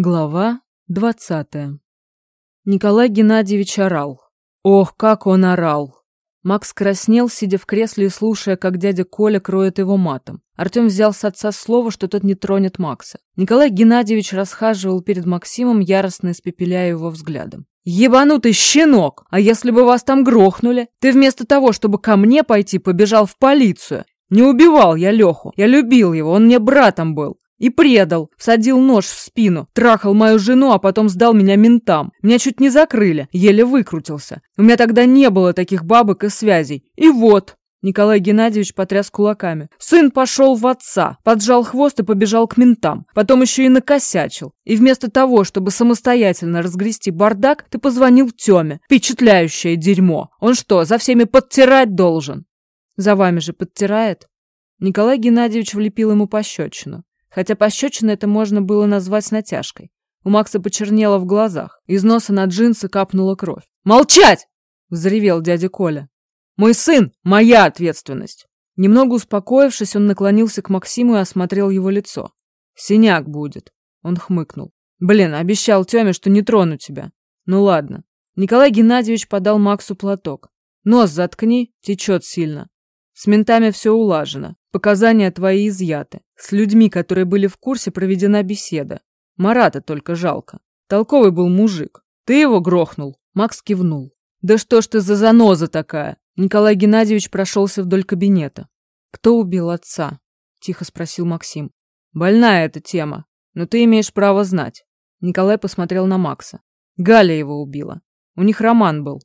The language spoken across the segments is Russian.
Глава двадцатая. Николай Геннадьевич орал. Ох, как он орал! Макс краснел, сидя в кресле и слушая, как дядя Коля кроет его матом. Артем взял с отца слово, что тот не тронет Макса. Николай Геннадьевич расхаживал перед Максимом, яростно испепеляя его взглядом. «Ебанутый щенок! А если бы вас там грохнули? Ты вместо того, чтобы ко мне пойти, побежал в полицию. Не убивал я Леху. Я любил его, он мне братом был. И предал, всадил нож в спину, трахал мою жену, а потом сдал меня ментам. Меня чуть не закрыли, еле выкрутился. У меня тогда не было таких бабок и связей. И вот, Николай Геннадьевич потряс кулаками. Сын пошел в отца, поджал хвост и побежал к ментам. Потом еще и накосячил. И вместо того, чтобы самостоятельно разгрести бардак, ты позвонил Теме. Впечатляющее дерьмо. Он что, за всеми подтирать должен? За вами же подтирает? Николай Геннадьевич влепил ему пощечину хотя пощечина это можно было назвать натяжкой. У Макса почернело в глазах, из носа на джинсы капнула кровь. «Молчать!» – взревел дядя Коля. «Мой сын – моя ответственность!» Немного успокоившись, он наклонился к Максиму и осмотрел его лицо. «Синяк будет», – он хмыкнул. «Блин, обещал Тёме, что не трону тебя. Ну ладно». Николай Геннадьевич подал Максу платок. «Нос заткни, течет сильно. С ментами все улажено. Показания твои изъяты. С людьми, которые были в курсе, проведена беседа. Марата только жалко. Толковый был мужик. Ты его грохнул?» Макс кивнул. «Да что ж ты за заноза такая?» Николай Геннадьевич прошелся вдоль кабинета. «Кто убил отца?» – тихо спросил Максим. «Больная эта тема, но ты имеешь право знать». Николай посмотрел на Макса. «Галя его убила. У них роман был.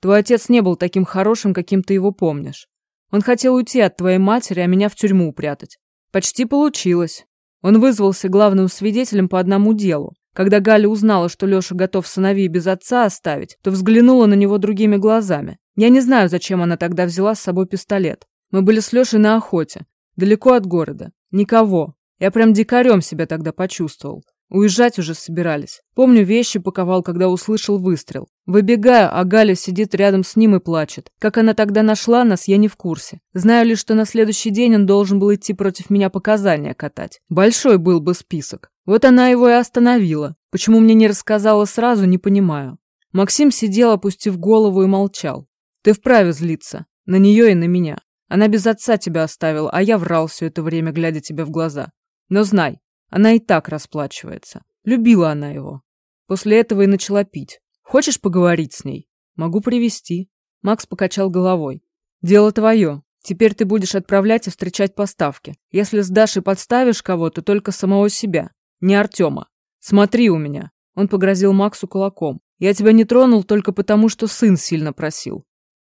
Твой отец не был таким хорошим, каким ты его помнишь. Он хотел уйти от твоей матери, а меня в тюрьму упрятать. Почти получилось. Он вызвался главным свидетелем по одному делу. Когда Галя узнала, что Леша готов сыновей без отца оставить, то взглянула на него другими глазами. Я не знаю, зачем она тогда взяла с собой пистолет. Мы были с Лешей на охоте, далеко от города. Никого. Я прям дикарем себя тогда почувствовал. Уезжать уже собирались. Помню, вещи паковал, когда услышал выстрел. Выбегаю, а Галя сидит рядом с ним и плачет. Как она тогда нашла нас, я не в курсе. Знаю лишь, что на следующий день он должен был идти против меня показания катать. Большой был бы список. Вот она его и остановила. Почему мне не рассказала сразу, не понимаю. Максим сидел, опустив голову и молчал. Ты вправе злиться. На нее и на меня. Она без отца тебя оставила, а я врал все это время, глядя тебе в глаза. Но знай, она и так расплачивается. Любила она его. После этого и начала пить. Хочешь поговорить с ней? Могу привести. Макс покачал головой. Дело твое. Теперь ты будешь отправлять и встречать поставки. Если сдашь и подставишь кого-то, только самого себя, не Артема. Смотри у меня. Он погрозил Максу кулаком. Я тебя не тронул только потому, что сын сильно просил.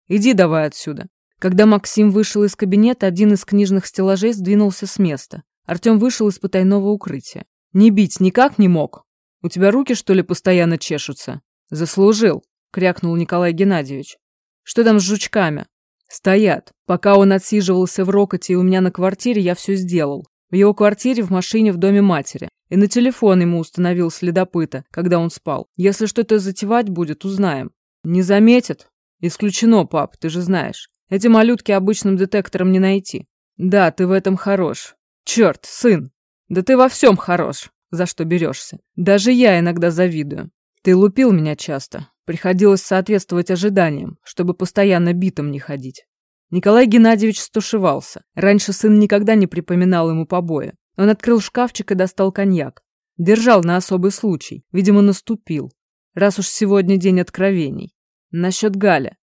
Иди давай отсюда. Когда Максим вышел из кабинета, один из книжных стеллажей сдвинулся с места. Артем вышел из потайного укрытия. «Не бить никак не мог? У тебя руки, что ли, постоянно чешутся?» «Заслужил», — крякнул Николай Геннадьевич. «Что там с жучками?» «Стоят. Пока он отсиживался в Рокоте и у меня на квартире, я все сделал. В его квартире, в машине, в доме матери. И на телефон ему установил следопыта, когда он спал. Если что-то затевать будет, узнаем. Не заметят? Исключено, пап, ты же знаешь. Эти малютки обычным детектором не найти. Да, ты в этом хорош. Черт, сын, да ты во всем хорош, за что берешься. Даже я иногда завидую. Ты лупил меня часто. Приходилось соответствовать ожиданиям, чтобы постоянно битым не ходить. Николай Геннадьевич стушевался. Раньше сын никогда не припоминал ему побоя. Он открыл шкафчик и достал коньяк. Держал на особый случай. Видимо, наступил. Раз уж сегодня день откровений. Насчет Галя.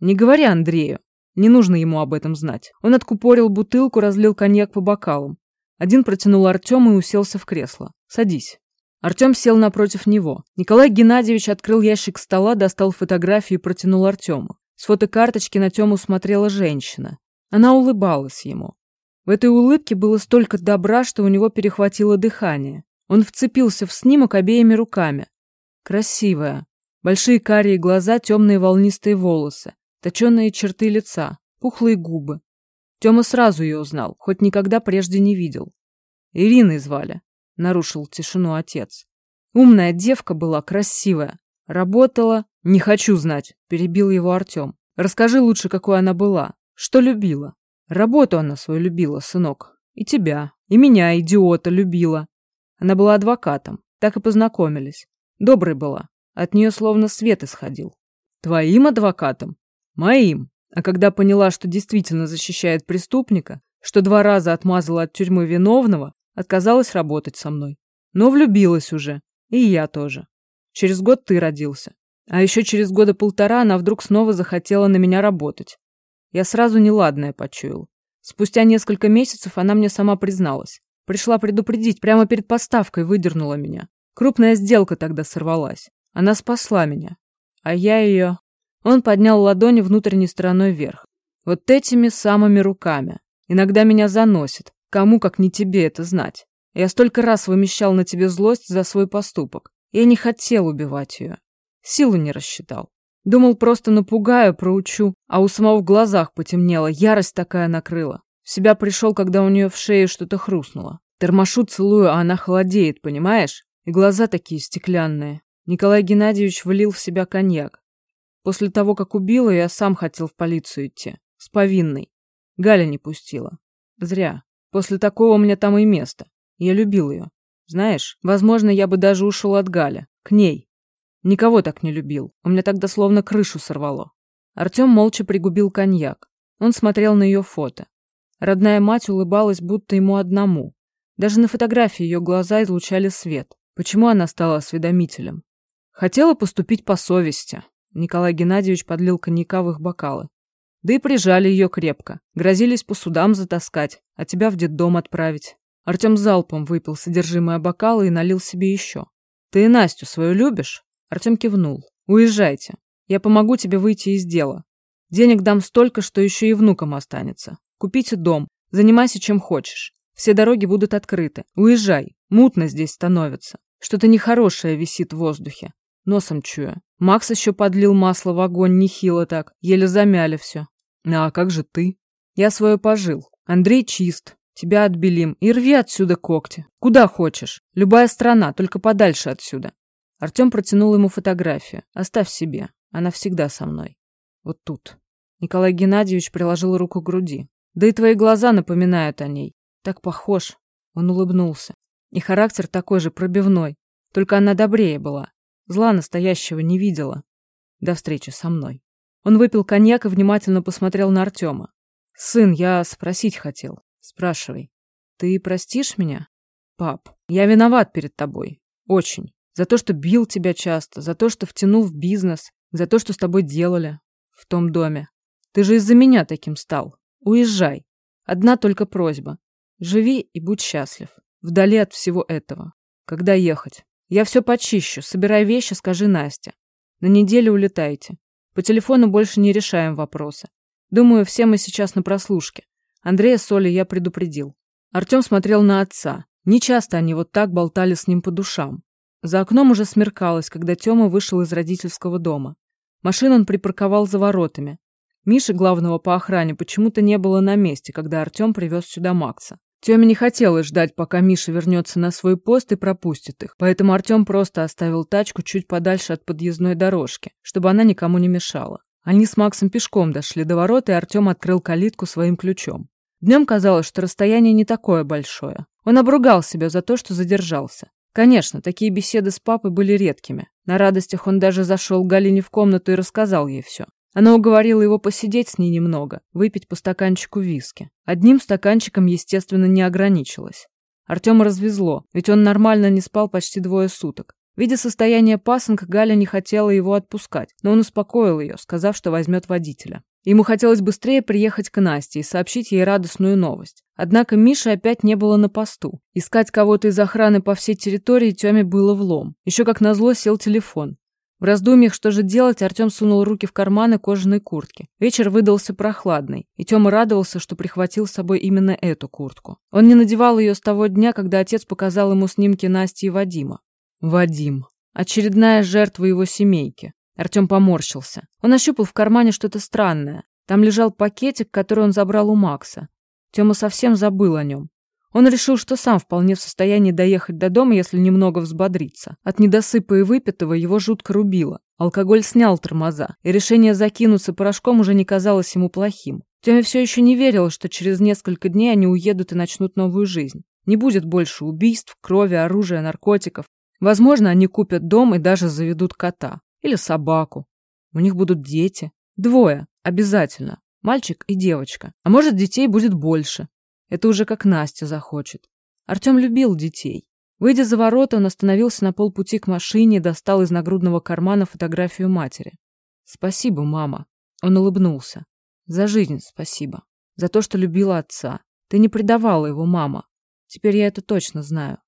Не говори Андрею. Не нужно ему об этом знать. Он откупорил бутылку, разлил коньяк по бокалам. Один протянул Артему и уселся в кресло. «Садись». Артем сел напротив него. Николай Геннадьевич открыл ящик стола, достал фотографию и протянул Артему. С фотокарточки на Тему смотрела женщина. Она улыбалась ему. В этой улыбке было столько добра, что у него перехватило дыхание. Он вцепился в снимок обеими руками. Красивая. Большие карие глаза, темные волнистые волосы, точеные черты лица, пухлые губы. Тёма сразу ее узнал, хоть никогда прежде не видел. Ириной звали, нарушил тишину отец. Умная девка была, красивая. Работала... Не хочу знать, перебил его Артем. Расскажи лучше, какой она была. Что любила? Работу она свою любила, сынок. И тебя, и меня, идиота, любила. Она была адвокатом. Так и познакомились. Доброй была. От нее словно свет исходил. Твоим адвокатом? Моим. А когда поняла, что действительно защищает преступника, что два раза отмазала от тюрьмы виновного, отказалась работать со мной. Но влюбилась уже. И я тоже. Через год ты родился. А еще через года полтора она вдруг снова захотела на меня работать. Я сразу неладное почуял. Спустя несколько месяцев она мне сама призналась. Пришла предупредить, прямо перед поставкой выдернула меня. Крупная сделка тогда сорвалась. Она спасла меня. А я ее... Он поднял ладони внутренней стороной вверх. Вот этими самыми руками. Иногда меня заносит. Кому, как не тебе, это знать. Я столько раз вымещал на тебе злость за свой поступок. Я не хотел убивать ее. Силу не рассчитал. Думал, просто напугаю, проучу, а у самого в глазах потемнело, ярость такая накрыла. В себя пришел, когда у нее в шее что-то хрустнуло. Тормошу целую, а она холодеет, понимаешь? И глаза такие стеклянные. Николай Геннадьевич влил в себя коньяк. После того, как убила, я сам хотел в полицию идти. С повинной. Галя не пустила. Зря. После такого у меня там и место. Я любил ее. Знаешь, возможно, я бы даже ушел от Галя. К ней. Никого так не любил. У меня тогда словно крышу сорвало. Артем молча пригубил коньяк. Он смотрел на ее фото. Родная мать улыбалась, будто ему одному. Даже на фотографии ее глаза излучали свет. Почему она стала осведомителем? Хотела поступить по совести. Николай Геннадьевич подлил коньяка в их бокалы. Да и прижали ее крепко. Грозились по судам затаскать, а тебя в детдом отправить. Артем залпом выпил содержимое бокала и налил себе еще. «Ты и Настю свою любишь?» Артем кивнул. «Уезжайте. Я помогу тебе выйти из дела. Денег дам столько, что еще и внукам останется. Купите дом, занимайся чем хочешь. Все дороги будут открыты. Уезжай. Мутно здесь становится. Что-то нехорошее висит в воздухе. Носом чую. Макс еще подлил масло в огонь нехило так. Еле замяли все. А как же ты? Я свое пожил. Андрей чист. Тебя отбелим. И рви отсюда когти. Куда хочешь. Любая страна, только подальше отсюда. Артем протянул ему фотографию. «Оставь себе. Она всегда со мной. Вот тут». Николай Геннадьевич приложил руку к груди. «Да и твои глаза напоминают о ней. Так похож». Он улыбнулся. И характер такой же пробивной. Только она добрее была. Зла настоящего не видела. До встречи со мной. Он выпил коньяк и внимательно посмотрел на Артема. «Сын, я спросить хотел. Спрашивай. Ты простишь меня? Пап, я виноват перед тобой. Очень. За то, что бил тебя часто, за то, что втянул в бизнес, за то, что с тобой делали в том доме. Ты же из-за меня таким стал. Уезжай. Одна только просьба. Живи и будь счастлив. Вдали от всего этого. Когда ехать? Я все почищу. Собирай вещи, скажи Насте. На неделю улетайте. По телефону больше не решаем вопросы. Думаю, все мы сейчас на прослушке. Андрея с Олей я предупредил. Артем смотрел на отца. Не часто они вот так болтали с ним по душам. За окном уже смеркалось, когда Тёма вышел из родительского дома. Машину он припарковал за воротами. Миши, главного по охране, почему-то не было на месте, когда Артём привез сюда Макса. Тёме не хотелось ждать, пока Миша вернется на свой пост и пропустит их, поэтому Артём просто оставил тачку чуть подальше от подъездной дорожки, чтобы она никому не мешала. Они с Максом пешком дошли до ворот, и Артём открыл калитку своим ключом. Днем казалось, что расстояние не такое большое. Он обругал себя за то, что задержался. Конечно, такие беседы с папой были редкими. На радостях он даже зашел к Галине в комнату и рассказал ей все. Она уговорила его посидеть с ней немного, выпить по стаканчику виски. Одним стаканчиком, естественно, не ограничилась. Артема развезло, ведь он нормально не спал почти двое суток. Видя состояние пасынка, Галя не хотела его отпускать, но он успокоил ее, сказав, что возьмет водителя. Ему хотелось быстрее приехать к Насте и сообщить ей радостную новость. Однако Миши опять не было на посту. Искать кого-то из охраны по всей территории Тёме было влом. Еще как назло сел телефон. В раздумьях, что же делать, Артем сунул руки в карманы кожаной куртки. Вечер выдался прохладный, и Тёма радовался, что прихватил с собой именно эту куртку. Он не надевал ее с того дня, когда отец показал ему снимки Насти и Вадима. Вадим. Очередная жертва его семейки. Артем поморщился. Он ощупал в кармане что-то странное. Там лежал пакетик, который он забрал у Макса. Тёма совсем забыл о нем. Он решил, что сам вполне в состоянии доехать до дома, если немного взбодриться. От недосыпа и выпитого его жутко рубило. Алкоголь снял тормоза, и решение закинуться порошком уже не казалось ему плохим. Тёме все еще не верил, что через несколько дней они уедут и начнут новую жизнь. Не будет больше убийств, крови, оружия, наркотиков. Возможно, они купят дом и даже заведут кота. Или собаку. У них будут дети. Двое. Обязательно. Мальчик и девочка. А может, детей будет больше. Это уже как Настя захочет. Артем любил детей. Выйдя за ворота, он остановился на полпути к машине и достал из нагрудного кармана фотографию матери. «Спасибо, мама». Он улыбнулся. «За жизнь спасибо. За то, что любила отца. Ты не предавала его, мама. Теперь я это точно знаю.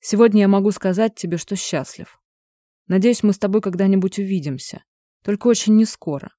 Сегодня я могу сказать тебе, что счастлив. Надеюсь, мы с тобой когда-нибудь увидимся. Только очень не скоро.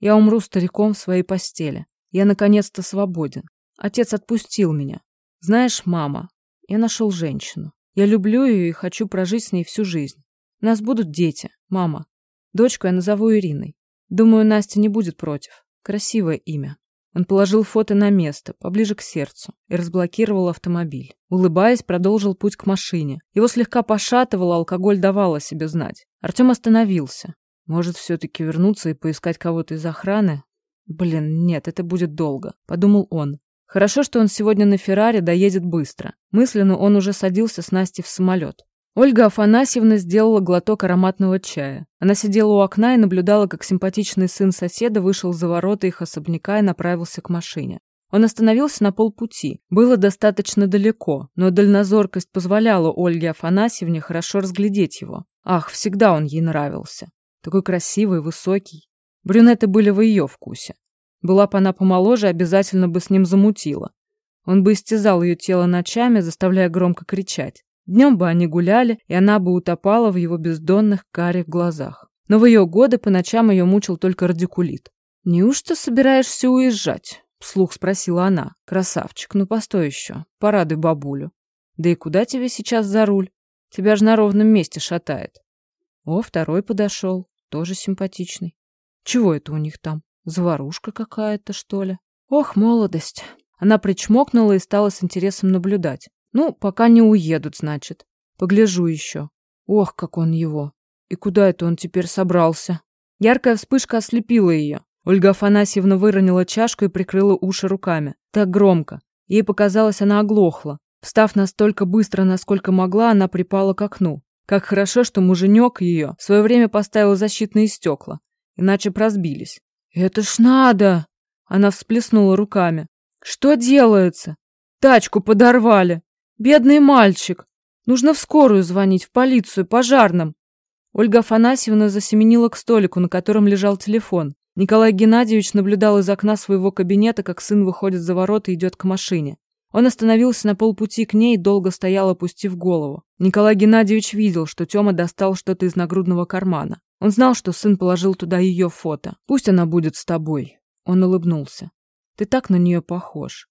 Я умру стариком в своей постели. Я наконец-то свободен. Отец отпустил меня. Знаешь, мама, я нашел женщину. Я люблю ее и хочу прожить с ней всю жизнь. У нас будут дети, мама. Дочку я назову Ириной. Думаю, Настя не будет против. Красивое имя. Он положил фото на место, поближе к сердцу, и разблокировал автомобиль. Улыбаясь, продолжил путь к машине. Его слегка пошатывало, алкоголь давал о себе знать. Артем остановился. Может, все-таки вернуться и поискать кого-то из охраны? Блин, нет, это будет долго, подумал он. Хорошо, что он сегодня на Феррари доедет быстро. Мысленно он уже садился с Настей в самолет. Ольга Афанасьевна сделала глоток ароматного чая. Она сидела у окна и наблюдала, как симпатичный сын соседа вышел за ворота их особняка и направился к машине. Он остановился на полпути. Было достаточно далеко, но дальнозоркость позволяла Ольге Афанасьевне хорошо разглядеть его. Ах, всегда он ей нравился. Такой красивый, высокий. Брюнеты были в ее вкусе. Была бы она помоложе, обязательно бы с ним замутила. Он бы истязал ее тело ночами, заставляя громко кричать. Днем бы они гуляли, и она бы утопала в его бездонных карих глазах. Но в ее годы по ночам ее мучил только радикулит. «Неужто собираешься уезжать?» — вслух спросила она. «Красавчик, ну постой еще, порадуй бабулю. Да и куда тебе сейчас за руль? Тебя же на ровном месте шатает». О, второй подошел, тоже симпатичный. Чего это у них там? Заварушка какая-то, что ли? Ох, молодость. Она причмокнула и стала с интересом наблюдать. Ну, пока не уедут, значит. Погляжу еще. Ох, как он его. И куда это он теперь собрался? Яркая вспышка ослепила ее. Ольга Афанасьевна выронила чашку и прикрыла уши руками. Так громко. Ей показалось, она оглохла. Встав настолько быстро, насколько могла, она припала к окну. Как хорошо, что муженек ее в свое время поставил защитные стекла, иначе прозбились. «Это ж надо!» Она всплеснула руками. «Что делается? Тачку подорвали!» Бедный мальчик. Нужно в скорую звонить, в полицию, пожарным. Ольга Афанасьевна засеменила к столику, на котором лежал телефон. Николай Геннадьевич наблюдал из окна своего кабинета, как сын выходит за ворота и идет к машине. Он остановился на полпути к ней и долго стоял, опустив голову. Николай Геннадьевич видел, что Тёма достал что-то из нагрудного кармана. Он знал, что сын положил туда ее фото. «Пусть она будет с тобой». Он улыбнулся. «Ты так на нее похож.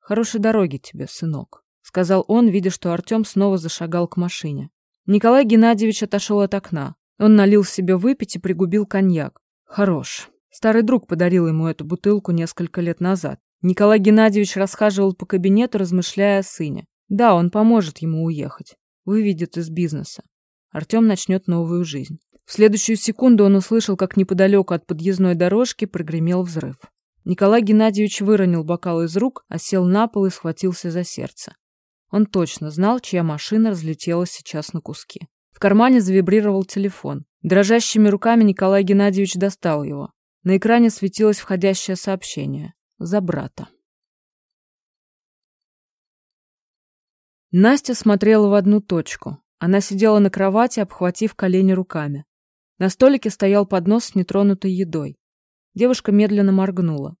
Хорошей дороги тебе, сынок» сказал он, видя, что Артем снова зашагал к машине. Николай Геннадьевич отошел от окна. Он налил себе выпить и пригубил коньяк. Хорош. Старый друг подарил ему эту бутылку несколько лет назад. Николай Геннадьевич расхаживал по кабинету, размышляя о сыне. Да, он поможет ему уехать. Выведет из бизнеса. Артем начнет новую жизнь. В следующую секунду он услышал, как неподалеку от подъездной дорожки прогремел взрыв. Николай Геннадьевич выронил бокал из рук, а сел на пол и схватился за сердце. Он точно знал, чья машина разлетелась сейчас на куски. В кармане завибрировал телефон. Дрожащими руками Николай Геннадьевич достал его. На экране светилось входящее сообщение. За брата. Настя смотрела в одну точку. Она сидела на кровати, обхватив колени руками. На столике стоял поднос с нетронутой едой. Девушка медленно моргнула.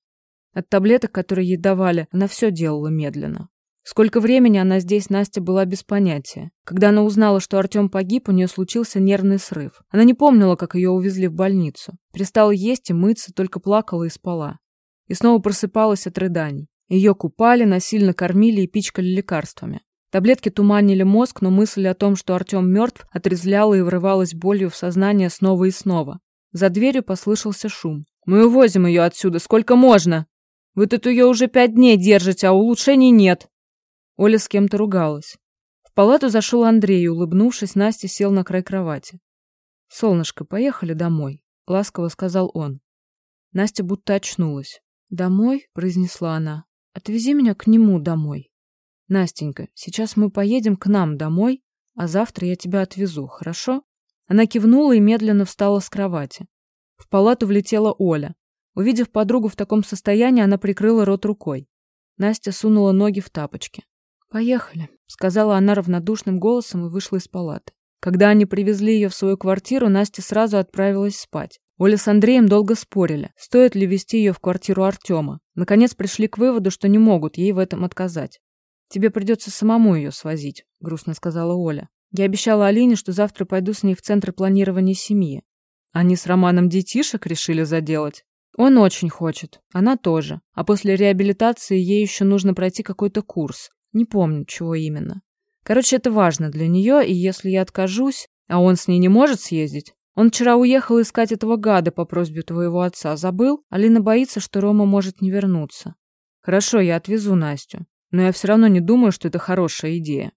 От таблеток, которые ей давали, она все делала медленно. Сколько времени она здесь, Настя была без понятия. Когда она узнала, что Артем погиб, у нее случился нервный срыв. Она не помнила, как ее увезли в больницу. Перестала есть и мыться, только плакала и спала. И снова просыпалась от рыданий. Ее купали, насильно кормили и пичкали лекарствами. Таблетки туманили мозг, но мысль о том, что Артем мертв, отрезляла и врывалась болью в сознание снова и снова. За дверью послышался шум. «Мы увозим ее отсюда, сколько можно! Вы тут ее уже пять дней держите, а улучшений нет!» Оля с кем-то ругалась. В палату зашел Андрей, улыбнувшись, Настя сел на край кровати. «Солнышко, поехали домой», — ласково сказал он. Настя будто очнулась. «Домой?» — произнесла она. «Отвези меня к нему домой». «Настенька, сейчас мы поедем к нам домой, а завтра я тебя отвезу, хорошо?» Она кивнула и медленно встала с кровати. В палату влетела Оля. Увидев подругу в таком состоянии, она прикрыла рот рукой. Настя сунула ноги в тапочки. «Поехали», — сказала она равнодушным голосом и вышла из палаты. Когда они привезли ее в свою квартиру, Настя сразу отправилась спать. Оля с Андреем долго спорили, стоит ли вести ее в квартиру Артема. Наконец пришли к выводу, что не могут ей в этом отказать. «Тебе придется самому ее свозить», — грустно сказала Оля. «Я обещала Алине, что завтра пойду с ней в центр планирования семьи. Они с Романом детишек решили заделать. Он очень хочет, она тоже. А после реабилитации ей еще нужно пройти какой-то курс. Не помню, чего именно. Короче, это важно для нее, и если я откажусь, а он с ней не может съездить, он вчера уехал искать этого гада по просьбе твоего отца. Забыл? Алина боится, что Рома может не вернуться. Хорошо, я отвезу Настю. Но я все равно не думаю, что это хорошая идея.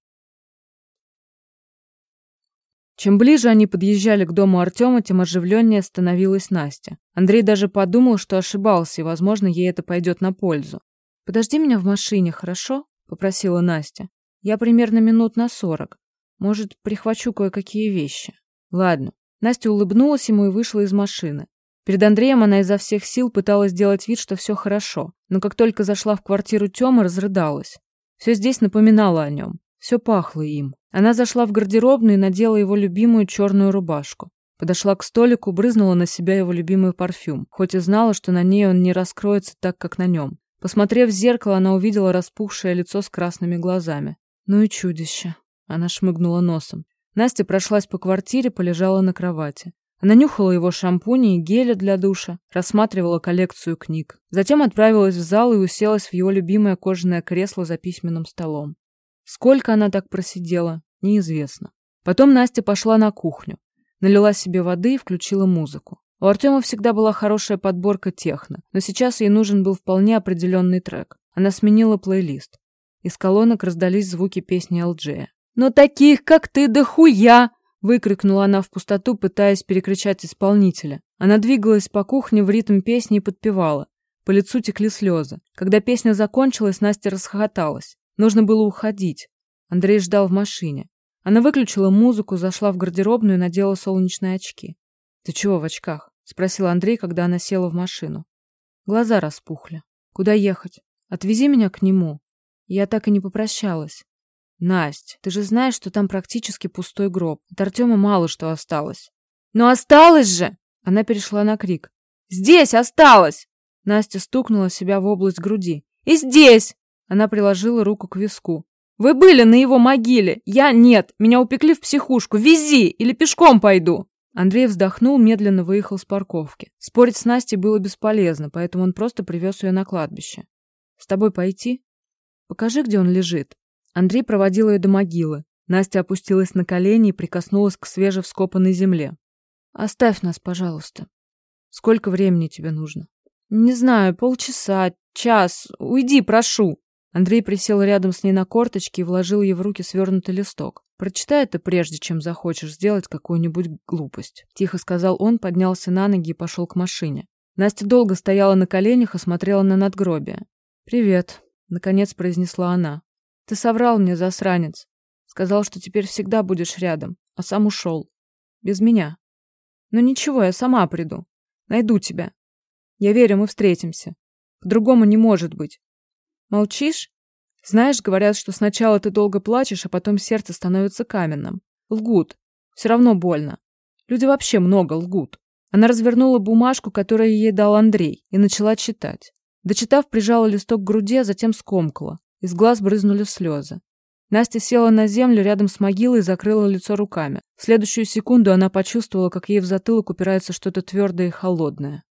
Чем ближе они подъезжали к дому Артема, тем оживленнее становилась Настя. Андрей даже подумал, что ошибался, и, возможно, ей это пойдет на пользу. «Подожди меня в машине, хорошо?» — попросила Настя. «Я примерно минут на сорок. Может, прихвачу кое-какие вещи». «Ладно». Настя улыбнулась ему и вышла из машины. Перед Андреем она изо всех сил пыталась сделать вид, что все хорошо, но как только зашла в квартиру Тёмы, разрыдалась. Все здесь напоминало о нем. Все пахло им. Она зашла в гардеробную и надела его любимую черную рубашку. Подошла к столику, брызнула на себя его любимый парфюм, хоть и знала, что на ней он не раскроется так, как на нем. Посмотрев в зеркало, она увидела распухшее лицо с красными глазами. «Ну и чудище!» Она шмыгнула носом. Настя прошлась по квартире, полежала на кровати. Она нюхала его шампуни и геля для душа, рассматривала коллекцию книг. Затем отправилась в зал и уселась в его любимое кожаное кресло за письменным столом. Сколько она так просидела, неизвестно. Потом Настя пошла на кухню, налила себе воды и включила музыку. У Артема всегда была хорошая подборка техно, но сейчас ей нужен был вполне определенный трек. Она сменила плейлист. Из колонок раздались звуки песни Алджея. «Но таких, как ты, да хуя!» выкрикнула она в пустоту, пытаясь перекричать исполнителя. Она двигалась по кухне в ритм песни и подпевала. По лицу текли слезы. Когда песня закончилась, Настя расхохоталась. Нужно было уходить. Андрей ждал в машине. Она выключила музыку, зашла в гардеробную и надела солнечные очки. «Ты чего в очках?» — спросил Андрей, когда она села в машину. Глаза распухли. «Куда ехать? Отвези меня к нему». Я так и не попрощалась. «Насть, ты же знаешь, что там практически пустой гроб. От Артема мало что осталось». «Но осталось же!» Она перешла на крик. «Здесь осталось!» Настя стукнула себя в область груди. «И здесь! Она приложила руку к виску. «Вы были на его могиле! Я нет! Меня упекли в психушку! Вези! Или пешком пойду!» Андрей вздохнул, медленно выехал с парковки. Спорить с Настей было бесполезно, поэтому он просто привез ее на кладбище. «С тобой пойти?» «Покажи, где он лежит». Андрей проводил ее до могилы. Настя опустилась на колени и прикоснулась к свежевскопанной земле. «Оставь нас, пожалуйста». «Сколько времени тебе нужно?» «Не знаю, полчаса, час. Уйди, прошу». Андрей присел рядом с ней на корточки и вложил ей в руки свернутый листок. «Прочитай это прежде, чем захочешь сделать какую-нибудь глупость», — тихо сказал он, поднялся на ноги и пошел к машине. Настя долго стояла на коленях и смотрела на надгробие. «Привет», — наконец произнесла она. «Ты соврал мне, засранец. Сказал, что теперь всегда будешь рядом, а сам ушел. Без меня. Но ничего, я сама приду. Найду тебя. Я верю, мы встретимся. По-другому не может быть. Молчишь? Знаешь, говорят, что сначала ты долго плачешь, а потом сердце становится каменным. Лгут. Все равно больно. Люди вообще много лгут. Она развернула бумажку, которую ей дал Андрей, и начала читать. Дочитав, прижала листок к груди, а затем скомкала. Из глаз брызнули слезы. Настя села на землю рядом с могилой и закрыла лицо руками. В следующую секунду она почувствовала, как ей в затылок упирается что-то твердое и холодное.